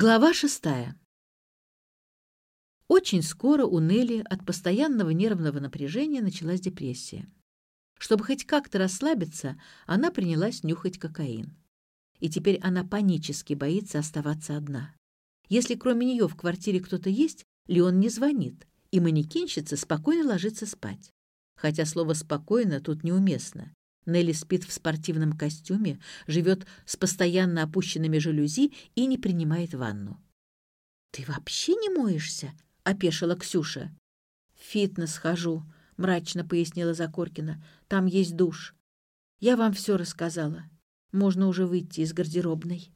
Глава шестая. Очень скоро у Нелли от постоянного нервного напряжения началась депрессия. Чтобы хоть как-то расслабиться, она принялась нюхать кокаин. И теперь она панически боится оставаться одна. Если кроме нее в квартире кто-то есть, Леон не звонит, и манекенщица спокойно ложится спать. Хотя слово «спокойно» тут неуместно. Нелли спит в спортивном костюме, живет с постоянно опущенными жалюзи и не принимает ванну. «Ты вообще не моешься?» — опешила Ксюша. «В фитнес хожу», — мрачно пояснила Закоркина. «Там есть душ. Я вам все рассказала. Можно уже выйти из гардеробной».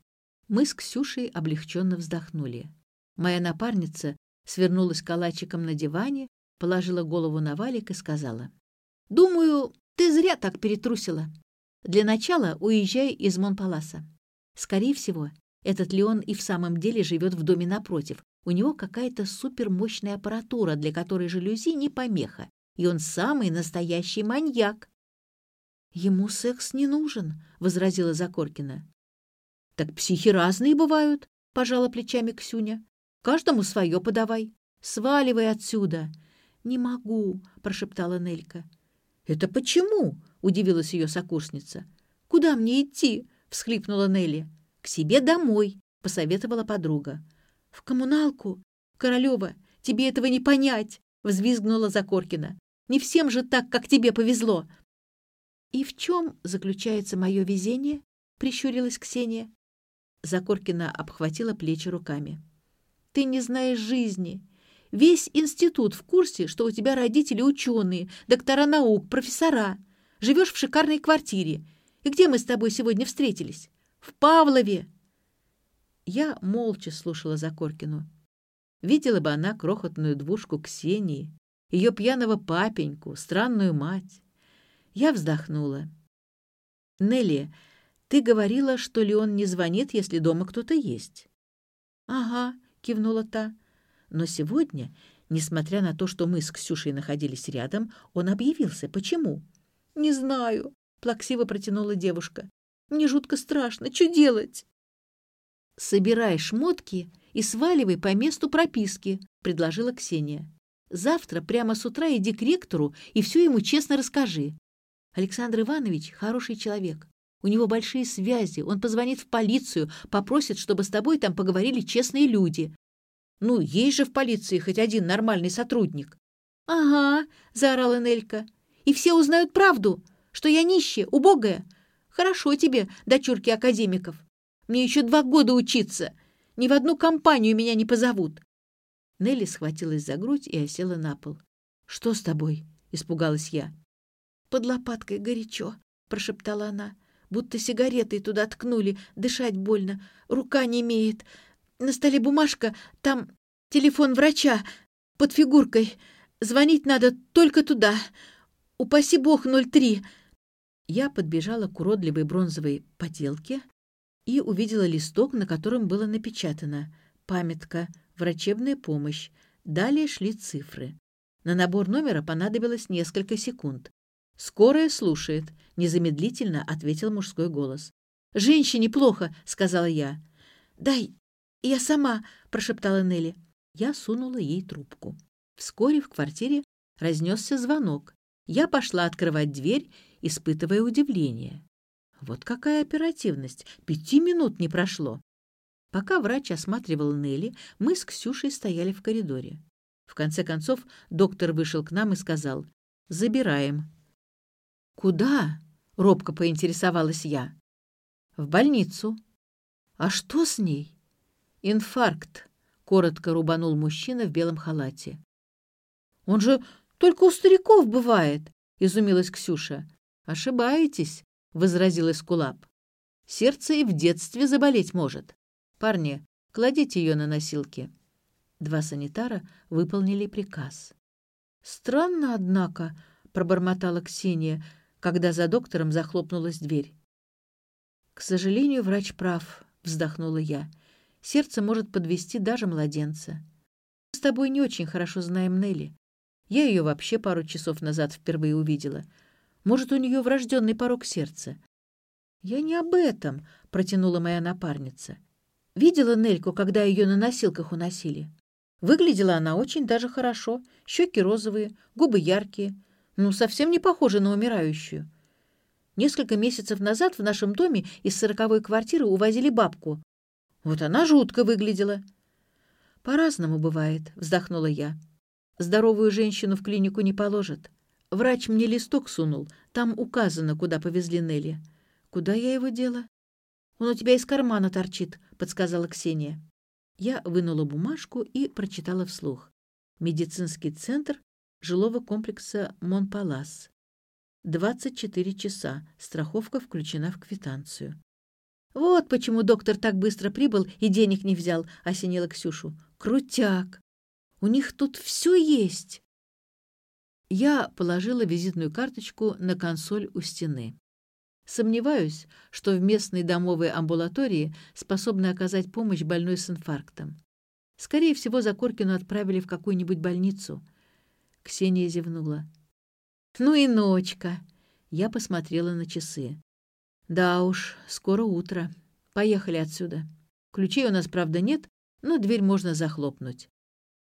Мы с Ксюшей облегченно вздохнули. Моя напарница свернулась калачиком на диване, положила голову на валик и сказала. «Думаю, ты зря так перетрусила. Для начала уезжай из Монпаласа. Скорее всего, этот Леон и в самом деле живет в доме напротив. У него какая-то супермощная аппаратура, для которой жалюзи не помеха. И он самый настоящий маньяк. «Ему секс не нужен», — возразила Закоркина. «Так психи разные бывают», — пожала плечами Ксюня. «Каждому свое подавай. Сваливай отсюда». «Не могу», — прошептала Нелька. «Это почему?» — удивилась ее сокурсница. «Куда мне идти?» — всхлипнула Нелли. «К себе домой», — посоветовала подруга. «В коммуналку? Королева, тебе этого не понять!» — взвизгнула Закоркина. «Не всем же так, как тебе повезло!» «И в чем заключается мое везение?» — прищурилась Ксения. Закоркина обхватила плечи руками. «Ты не знаешь жизни. Весь институт в курсе, что у тебя родители ученые, доктора наук, профессора. Живешь в шикарной квартире. И где мы с тобой сегодня встретились? В Павлове!» Я молча слушала Закоркину. Видела бы она крохотную двушку Ксении, ее пьяного папеньку, странную мать. Я вздохнула. «Нелли, ты говорила, что Леон не звонит, если дома кто-то есть». «Ага», — кивнула та. Но сегодня, несмотря на то, что мы с Ксюшей находились рядом, он объявился. Почему? «Не знаю», — плаксиво протянула девушка. «Мне жутко страшно. Что делать?» «Собирай шмотки и сваливай по месту прописки», — предложила Ксения. «Завтра прямо с утра иди к ректору и все ему честно расскажи. Александр Иванович хороший человек. У него большие связи, он позвонит в полицию, попросит, чтобы с тобой там поговорили честные люди. Ну, есть же в полиции хоть один нормальный сотрудник. — Ага, — заорала Нелька. — И все узнают правду, что я нищая, убогая. Хорошо тебе, дочурки академиков. Мне еще два года учиться. Ни в одну компанию меня не позовут. Нелли схватилась за грудь и осела на пол. — Что с тобой? — испугалась я. — Под лопаткой горячо, — прошептала она. Будто сигаретой туда ткнули, дышать больно, рука не имеет. На столе бумажка, там телефон врача под фигуркой. Звонить надо только туда. Упаси бог, 03. Я подбежала к уродливой бронзовой поделке и увидела листок, на котором было напечатано «Памятка. Врачебная помощь». Далее шли цифры. На набор номера понадобилось несколько секунд. «Скорая слушает», — незамедлительно ответил мужской голос. «Женщине плохо», — сказала я. «Дай «Я сама», — прошептала Нелли. Я сунула ей трубку. Вскоре в квартире разнесся звонок. Я пошла открывать дверь, испытывая удивление. Вот какая оперативность! Пяти минут не прошло. Пока врач осматривал Нелли, мы с Ксюшей стояли в коридоре. В конце концов доктор вышел к нам и сказал «Забираем». «Куда?» — робко поинтересовалась я. «В больницу». «А что с ней?» «Инфаркт», — коротко рубанул мужчина в белом халате. «Он же только у стариков бывает», — изумилась Ксюша. «Ошибаетесь», — возразил Эскулап. «Сердце и в детстве заболеть может. Парни, кладите ее на носилки». Два санитара выполнили приказ. «Странно, однако», — пробормотала Ксения, когда за доктором захлопнулась дверь. «К сожалению, врач прав», — вздохнула я. Сердце может подвести даже младенца. Мы с тобой не очень хорошо знаем Нелли. Я ее вообще пару часов назад впервые увидела. Может, у нее врожденный порог сердца. «Я не об этом», — протянула моя напарница. Видела Нельку, когда ее на носилках уносили? Выглядела она очень даже хорошо. Щеки розовые, губы яркие. Ну, совсем не похожа на умирающую. Несколько месяцев назад в нашем доме из сороковой квартиры увозили бабку. Вот она жутко выглядела. «По-разному бывает», — вздохнула я. «Здоровую женщину в клинику не положат. Врач мне листок сунул. Там указано, куда повезли Нелли. Куда я его дела?» «Он у тебя из кармана торчит», — подсказала Ксения. Я вынула бумажку и прочитала вслух. Медицинский центр жилого комплекса «Монпалас». 24 часа. Страховка включена в квитанцию. «Вот почему доктор так быстро прибыл и денег не взял», — осенила Ксюшу. «Крутяк! У них тут все есть!» Я положила визитную карточку на консоль у стены. Сомневаюсь, что в местной домовой амбулатории способны оказать помощь больной с инфарктом. Скорее всего, Закоркину отправили в какую-нибудь больницу. Ксения зевнула. «Ну и ночка!» Я посмотрела на часы. «Да уж, скоро утро. Поехали отсюда. Ключей у нас, правда, нет, но дверь можно захлопнуть».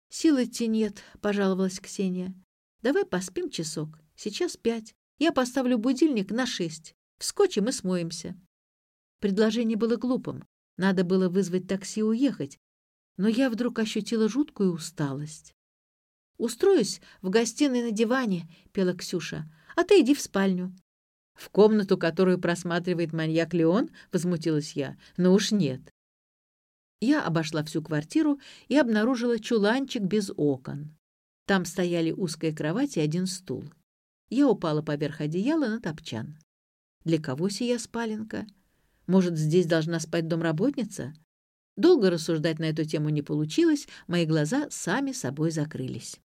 «Сил идти нет», — пожаловалась Ксения. «Давай поспим часок. Сейчас пять. Я поставлю будильник на шесть. Вскочим и смоемся». Предложение было глупым. Надо было вызвать такси и уехать. Но я вдруг ощутила жуткую усталость. «Устроюсь в гостиной на диване», — пела Ксюша. «А ты иди в спальню». «В комнату, которую просматривает маньяк Леон?» — возмутилась я. «Ну уж нет». Я обошла всю квартиру и обнаружила чуланчик без окон. Там стояли узкая кровать и один стул. Я упала поверх одеяла на топчан. Для кого сия спаленка? Может, здесь должна спать домработница? Долго рассуждать на эту тему не получилось, мои глаза сами собой закрылись.